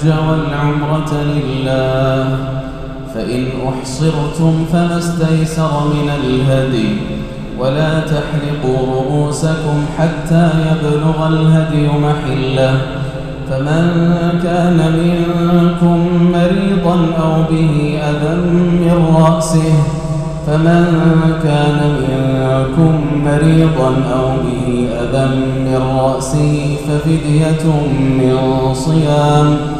الحج والعمرة لله. فإن أحصرتم فما استيسر من الهدي ولا تحلقوا رؤوسكم حتى يبلغ الهدي محلة. فمن كان منكم مريضا أو به أذى من رأسه فمن كان منكم مريضا أو به أذى من رأسه ففدية من صيام.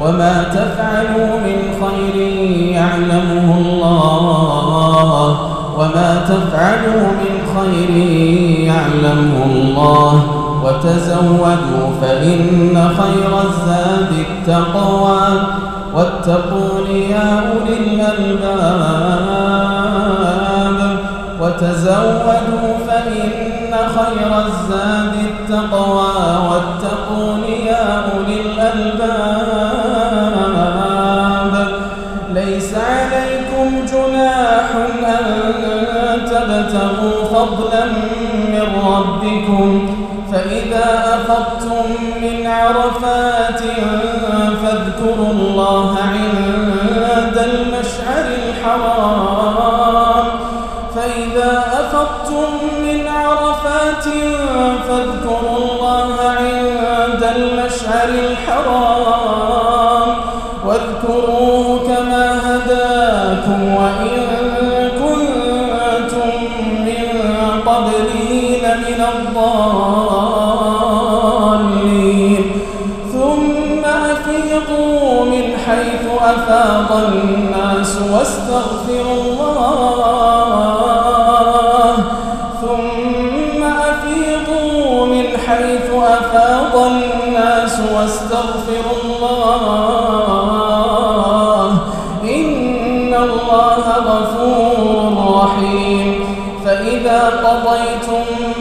وما تفعلوا من خير يعلمه الله وما تفعلوا من خير يعلمه الله وتزودوا فإن خير الزاد التقوى واتقون يا أولي الألباب وتزودوا فإن خير الزاد التقوى تبتغوا فضلا من ربكم فإذا أفضتم من عرفات فاذكروا الله عند المشعر الحرام. فإذا أفضتم من عرفات فاذكروا الله عند المشعر الحرام. الضالين. ثم أفيضوا من حيث أفاض الناس واستغفروا الله. ثم أفيضوا من حيث أفاض الناس واستغفروا الله. إن الله غفور رحيم. فإذا قضيتم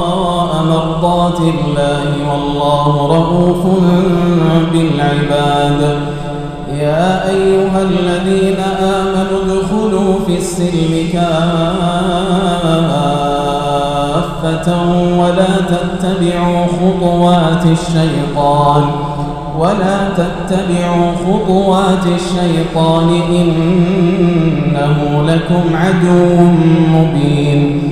مرضات الله والله رؤوف بالعباد. يا أيها الذين آمنوا ادخلوا في السلم كافة ولا تتبعوا خطوات الشيطان ولا تتبعوا خطوات الشيطان إنه لكم عدو مبين.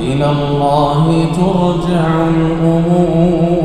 وإلى الله ترجع الأمور.